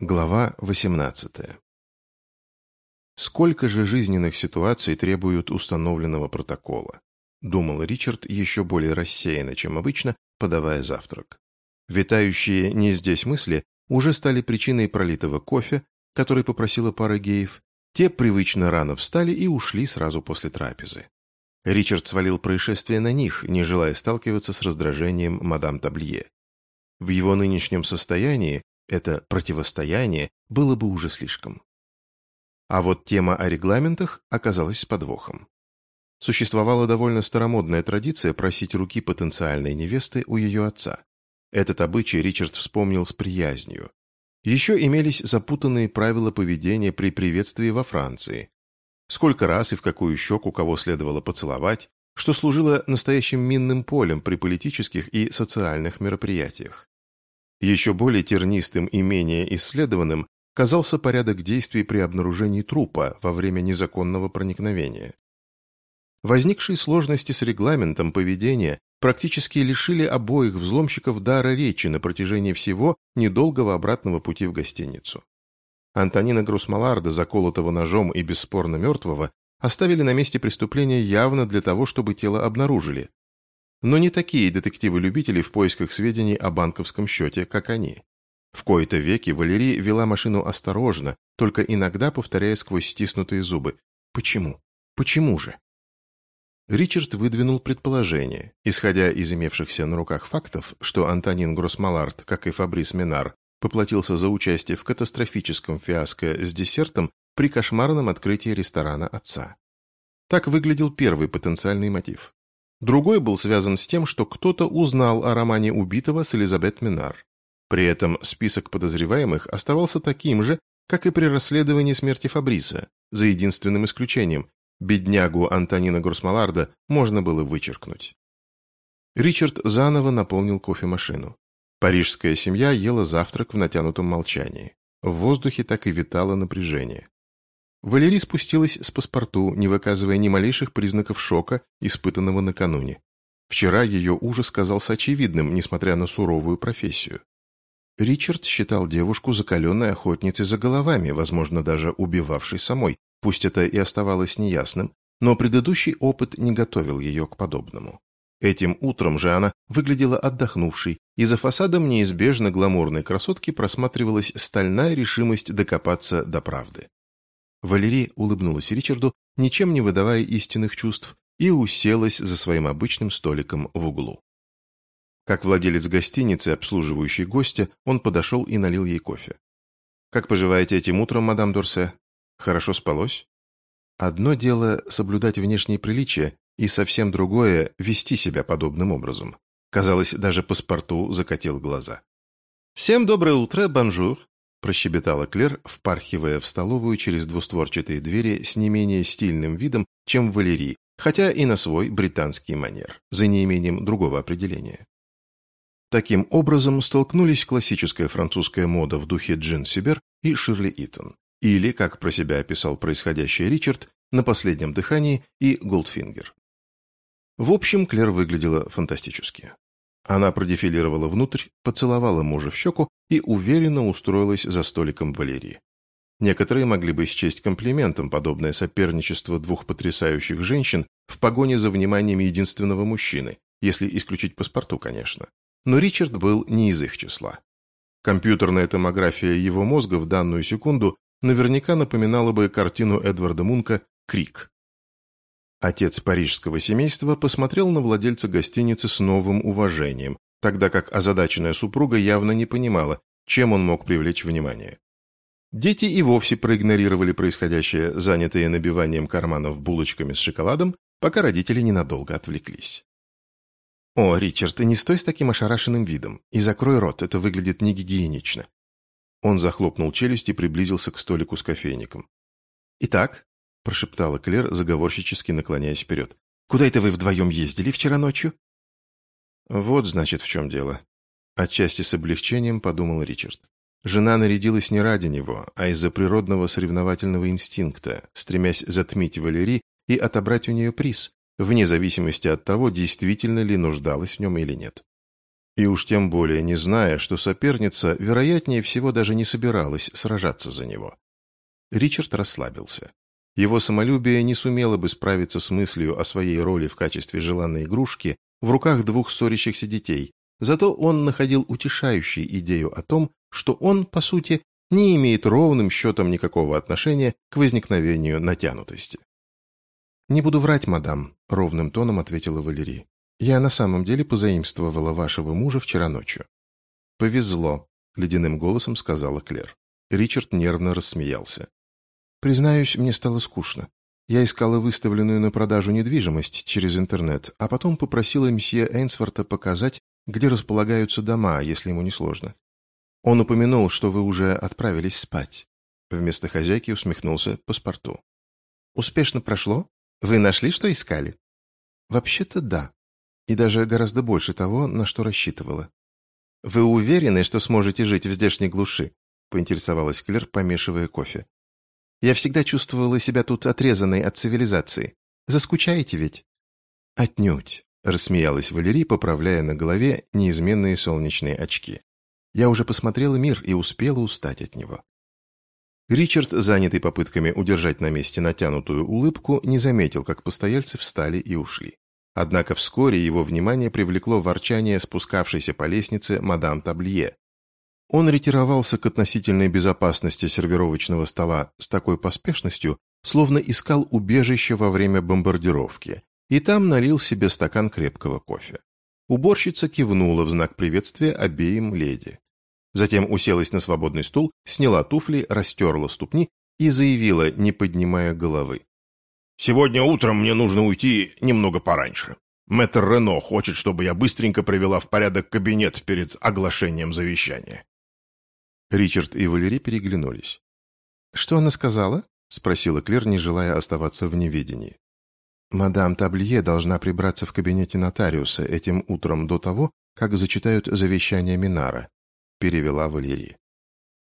Глава 18. Сколько же жизненных ситуаций требуют установленного протокола? Думал Ричард еще более рассеянно, чем обычно, подавая завтрак. Витающие не здесь мысли уже стали причиной пролитого кофе, который попросила пара геев. Те привычно рано встали и ушли сразу после трапезы. Ричард свалил происшествие на них, не желая сталкиваться с раздражением мадам Таблие. В его нынешнем состоянии это противостояние было бы уже слишком. А вот тема о регламентах оказалась с подвохом. Существовала довольно старомодная традиция просить руки потенциальной невесты у ее отца. Этот обычай Ричард вспомнил с приязнью. Еще имелись запутанные правила поведения при приветствии во Франции. Сколько раз и в какую щеку кого следовало поцеловать, что служило настоящим минным полем при политических и социальных мероприятиях. Еще более тернистым и менее исследованным казался порядок действий при обнаружении трупа во время незаконного проникновения. Возникшие сложности с регламентом поведения практически лишили обоих взломщиков дара речи на протяжении всего недолгого обратного пути в гостиницу. Антонина Грусмаларда, заколотого ножом и бесспорно мертвого, оставили на месте преступления явно для того, чтобы тело обнаружили, но не такие детективы-любители в поисках сведений о банковском счете, как они. В кои-то веки Валерий вела машину осторожно, только иногда повторяя сквозь стиснутые зубы «Почему? Почему же?». Ричард выдвинул предположение, исходя из имевшихся на руках фактов, что Антонин Гроссмалард, как и Фабрис Минар, поплатился за участие в катастрофическом фиаско с десертом при кошмарном открытии ресторана отца. Так выглядел первый потенциальный мотив. Другой был связан с тем, что кто-то узнал о романе убитого с Элизабет Минар. При этом список подозреваемых оставался таким же, как и при расследовании смерти Фабриса, за единственным исключением. Беднягу Антонина Гурсмаларда можно было вычеркнуть. Ричард заново наполнил кофемашину. Парижская семья ела завтрак в натянутом молчании. В воздухе так и витало напряжение. Валерий спустилась с паспорту, не выказывая ни малейших признаков шока, испытанного накануне. Вчера ее ужас казался очевидным, несмотря на суровую профессию. Ричард считал девушку закаленной охотницей за головами, возможно, даже убивавшей самой, пусть это и оставалось неясным, но предыдущий опыт не готовил ее к подобному. Этим утром же она выглядела отдохнувшей, и за фасадом неизбежно гламурной красотки просматривалась стальная решимость докопаться до правды. Валерий улыбнулась Ричарду, ничем не выдавая истинных чувств, и уселась за своим обычным столиком в углу. Как владелец гостиницы, обслуживающий гостя, он подошел и налил ей кофе. «Как поживаете этим утром, мадам Дорсе? Хорошо спалось?» Одно дело соблюдать внешние приличия, и совсем другое – вести себя подобным образом. Казалось, даже паспорту закатил глаза. «Всем доброе утро, бонжур!» Прощебетала Клер, впархивая в столовую через двустворчатые двери с не менее стильным видом, чем Валерий, хотя и на свой британский манер, за неимением другого определения. Таким образом столкнулись классическая французская мода в духе Джин Сибер и Ширли Итон, или, как про себя описал происходящее Ричард, на последнем дыхании и Голдфингер. В общем, Клер выглядела фантастически. Она продефилировала внутрь, поцеловала мужа в щеку и уверенно устроилась за столиком Валерии. Некоторые могли бы счесть комплиментом подобное соперничество двух потрясающих женщин в погоне за вниманием единственного мужчины, если исключить паспорту, конечно. Но Ричард был не из их числа. Компьютерная томография его мозга в данную секунду наверняка напоминала бы картину Эдварда Мунка «Крик». Отец парижского семейства посмотрел на владельца гостиницы с новым уважением, тогда как озадаченная супруга явно не понимала, чем он мог привлечь внимание. Дети и вовсе проигнорировали происходящее, занятые набиванием карманов булочками с шоколадом, пока родители ненадолго отвлеклись. «О, Ричард, ты не стой с таким ошарашенным видом и закрой рот, это выглядит негигиенично». Он захлопнул челюсть и приблизился к столику с кофейником. «Итак, прошептала Клер, заговорщически наклоняясь вперед. «Куда это вы вдвоем ездили вчера ночью?» «Вот, значит, в чем дело». Отчасти с облегчением подумал Ричард. Жена нарядилась не ради него, а из-за природного соревновательного инстинкта, стремясь затмить Валерий и отобрать у нее приз, вне зависимости от того, действительно ли нуждалась в нем или нет. И уж тем более не зная, что соперница, вероятнее всего, даже не собиралась сражаться за него. Ричард расслабился. Его самолюбие не сумело бы справиться с мыслью о своей роли в качестве желанной игрушки в руках двух ссорящихся детей, зато он находил утешающей идею о том, что он, по сути, не имеет ровным счетом никакого отношения к возникновению натянутости. «Не буду врать, мадам», — ровным тоном ответила Валерий. «Я на самом деле позаимствовала вашего мужа вчера ночью». «Повезло», — ледяным голосом сказала Клер. Ричард нервно рассмеялся. «Признаюсь, мне стало скучно. Я искала выставленную на продажу недвижимость через интернет, а потом попросила месье Эйнсворта показать, где располагаются дома, если ему не сложно. Он упомянул, что вы уже отправились спать. Вместо хозяйки усмехнулся паспорту. Успешно прошло? Вы нашли, что искали? Вообще-то да. И даже гораздо больше того, на что рассчитывала. Вы уверены, что сможете жить в здешней глуши? Поинтересовалась Клер, помешивая кофе. Я всегда чувствовала себя тут отрезанной от цивилизации. Заскучаете ведь? Отнюдь, рассмеялась Валерий, поправляя на голове неизменные солнечные очки. Я уже посмотрела мир и успела устать от него. Ричард, занятый попытками удержать на месте натянутую улыбку, не заметил, как постояльцы встали и ушли. Однако вскоре его внимание привлекло ворчание спускавшейся по лестнице мадам Таблие. Он ретировался к относительной безопасности сервировочного стола с такой поспешностью, словно искал убежище во время бомбардировки, и там налил себе стакан крепкого кофе. Уборщица кивнула в знак приветствия обеим леди. Затем уселась на свободный стул, сняла туфли, растерла ступни и заявила, не поднимая головы. «Сегодня утром мне нужно уйти немного пораньше. Мэтр Рено хочет, чтобы я быстренько привела в порядок кабинет перед оглашением завещания». Ричард и Валерий переглянулись. «Что она сказала?» — спросила Клер, не желая оставаться в неведении. Мадам Таблие должна прибраться в кабинете нотариуса этим утром до того, как зачитают завещание Минара, перевела Валерия.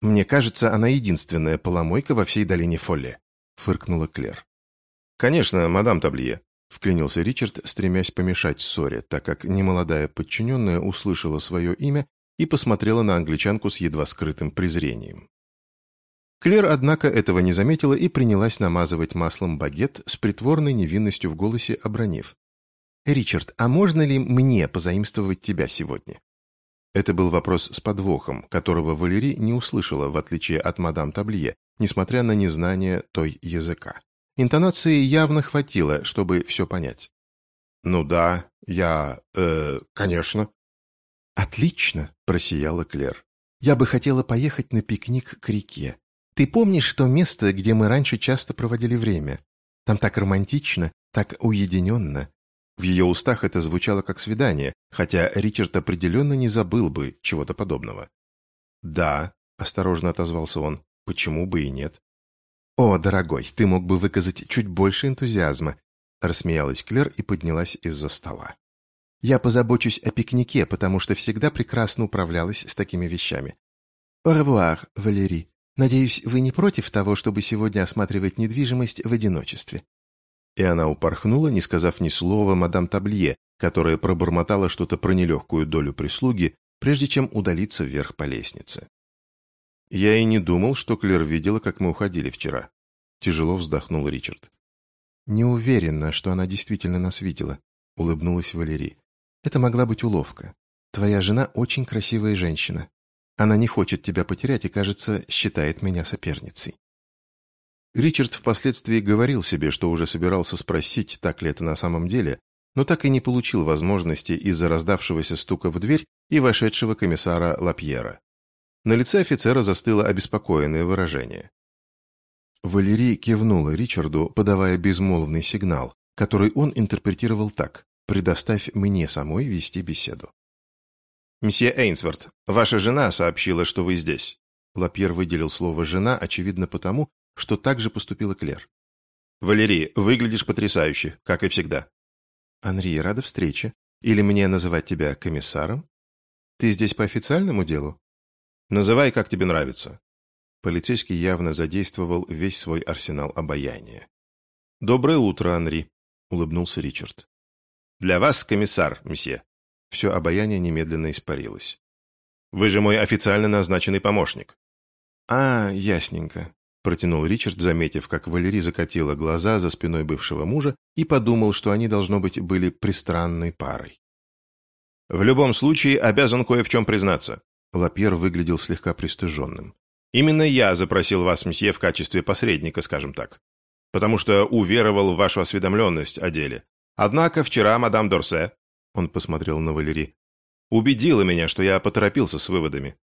Мне кажется, она единственная поломойка во всей долине Фолле, фыркнула Клер. Конечно, мадам Таблие, вклинился Ричард, стремясь помешать ссоре, так как немолодая подчиненная услышала свое имя и посмотрела на англичанку с едва скрытым презрением. Клер, однако, этого не заметила и принялась намазывать маслом багет с притворной невинностью в голосе, обронив. «Ричард, а можно ли мне позаимствовать тебя сегодня?» Это был вопрос с подвохом, которого Валерий не услышала, в отличие от мадам Таблие, несмотря на незнание той языка. Интонации явно хватило, чтобы все понять. «Ну да, я... э... конечно». «Отлично!» – просияла Клер. «Я бы хотела поехать на пикник к реке. Ты помнишь то место, где мы раньше часто проводили время? Там так романтично, так уединенно. В ее устах это звучало как свидание, хотя Ричард определенно не забыл бы чего-то подобного. «Да», — осторожно отозвался он, — «почему бы и нет?» «О, дорогой, ты мог бы выказать чуть больше энтузиазма», — рассмеялась Клер и поднялась из-за стола. «Я позабочусь о пикнике, потому что всегда прекрасно управлялась с такими вещами. Revoir, Валерий. Надеюсь, вы не против того, чтобы сегодня осматривать недвижимость в одиночестве?» И она упорхнула, не сказав ни слова мадам Таблие, которая пробормотала что-то про нелегкую долю прислуги, прежде чем удалиться вверх по лестнице. «Я и не думал, что Клер видела, как мы уходили вчера», — тяжело вздохнул Ричард. «Не уверена, что она действительно нас видела», — улыбнулась Валерий. «Это могла быть уловка. Твоя жена очень красивая женщина. Она не хочет тебя потерять и, кажется, считает меня соперницей. Ричард впоследствии говорил себе, что уже собирался спросить, так ли это на самом деле, но так и не получил возможности из-за раздавшегося стука в дверь и вошедшего комиссара Лапьера. На лице офицера застыло обеспокоенное выражение. Валерий кивнула Ричарду, подавая безмолвный сигнал, который он интерпретировал так «предоставь мне самой вести беседу». «Мсье Эйнсворт, ваша жена сообщила, что вы здесь». Лапьер выделил слово «жена», очевидно потому, что так же поступила Клер. «Валерий, выглядишь потрясающе, как и всегда». «Анри, рада встрече. Или мне называть тебя комиссаром? Ты здесь по официальному делу?» «Называй, как тебе нравится». Полицейский явно задействовал весь свой арсенал обаяния. «Доброе утро, Анри», — улыбнулся Ричард. «Для вас, комиссар, месье. Все обаяние немедленно испарилось. «Вы же мой официально назначенный помощник». «А, ясненько», – протянул Ричард, заметив, как Валерий закатила глаза за спиной бывшего мужа и подумал, что они, должно быть, были пристранной парой. «В любом случае, обязан кое в чем признаться». Лапьер выглядел слегка пристыженным. «Именно я запросил вас, мсье, в качестве посредника, скажем так. Потому что уверовал в вашу осведомленность о деле. Однако вчера мадам Дорсе, он посмотрел на Валери, убедила меня, что я поторопился с выводами.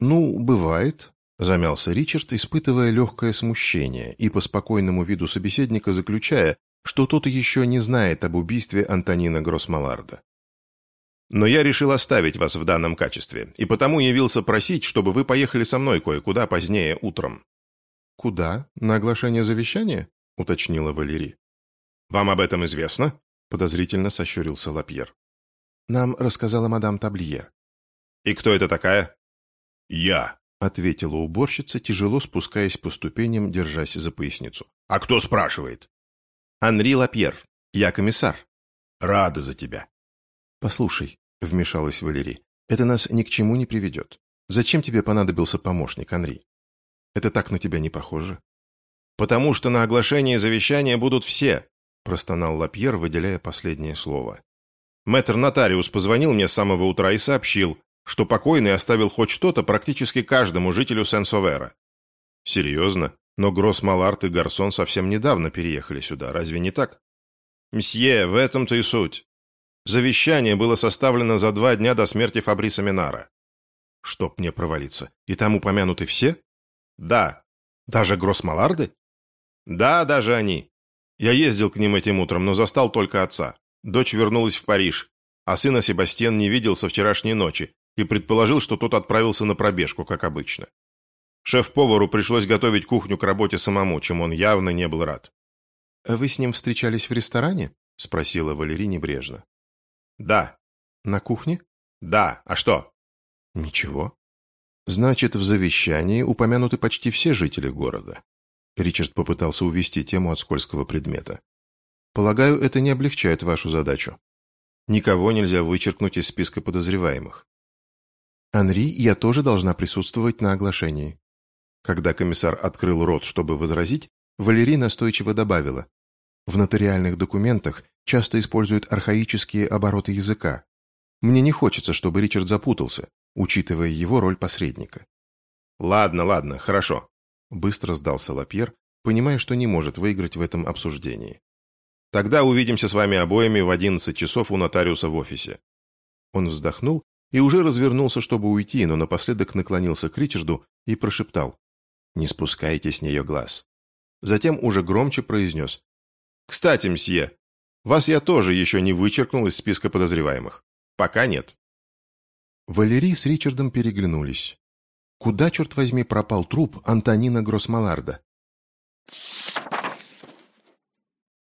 «Ну, бывает», – замялся Ричард, испытывая легкое смущение и по спокойному виду собеседника заключая, что тот еще не знает об убийстве Антонина Гроссмаларда. «Но я решил оставить вас в данном качестве, и потому явился просить, чтобы вы поехали со мной кое-куда позднее утром». «Куда? На оглашение завещания?» – уточнила Валерий. «Вам об этом известно?» – подозрительно сощурился Лапьер. «Нам рассказала мадам Таблиер». «И кто это такая?» «Я», — ответила уборщица, тяжело спускаясь по ступеням, держась за поясницу. «А кто спрашивает?» «Анри Лапьер. Я комиссар». «Рада за тебя». «Послушай», — вмешалась Валерий, — «это нас ни к чему не приведет. Зачем тебе понадобился помощник, Анри? Это так на тебя не похоже». «Потому что на оглашение завещания будут все», – простонал Лапьер, выделяя последнее слово. «Мэтр-нотариус позвонил мне с самого утра и сообщил, что покойный оставил хоть что-то практически каждому жителю Сен-Совера». «Серьезно? Но Гросс-Маларт и Гарсон совсем недавно переехали сюда, разве не так?» «Мсье, в этом-то и суть. Завещание было составлено за два дня до смерти Фабриса Минара». «Чтоб мне провалиться. И там упомянуты все?» «Да». «Даже Гросс-Маларды?» «Да, даже они. Я ездил к ним этим утром, но застал только отца. Дочь вернулась в Париж, а сына Себастьян не видел со вчерашней ночи и предположил, что тот отправился на пробежку, как обычно. Шеф-повару пришлось готовить кухню к работе самому, чем он явно не был рад. «А «Вы с ним встречались в ресторане?» – спросила Валерий небрежно. «Да». «На кухне?» «Да. А что?» «Ничего. Значит, в завещании упомянуты почти все жители города. Ричард попытался увести тему от скользкого предмета. «Полагаю, это не облегчает вашу задачу. Никого нельзя вычеркнуть из списка подозреваемых. Анри, я тоже должна присутствовать на оглашении». Когда комиссар открыл рот, чтобы возразить, Валерий настойчиво добавила. «В нотариальных документах часто используют архаические обороты языка. Мне не хочется, чтобы Ричард запутался, учитывая его роль посредника». «Ладно, ладно, хорошо. Быстро сдался Лапьер, понимая, что не может выиграть в этом обсуждении. «Тогда увидимся с вами обоими в 11 часов у нотариуса в офисе». Он вздохнул и уже развернулся, чтобы уйти, но напоследок наклонился к Ричарду и прошептал «Не спускайте с нее глаз». Затем уже громче произнес «Кстати, мсье, вас я тоже еще не вычеркнул из списка подозреваемых. Пока нет». Валерий с Ричардом переглянулись. Куда, черт возьми, пропал труп Антонина Гроссмаларда?